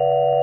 you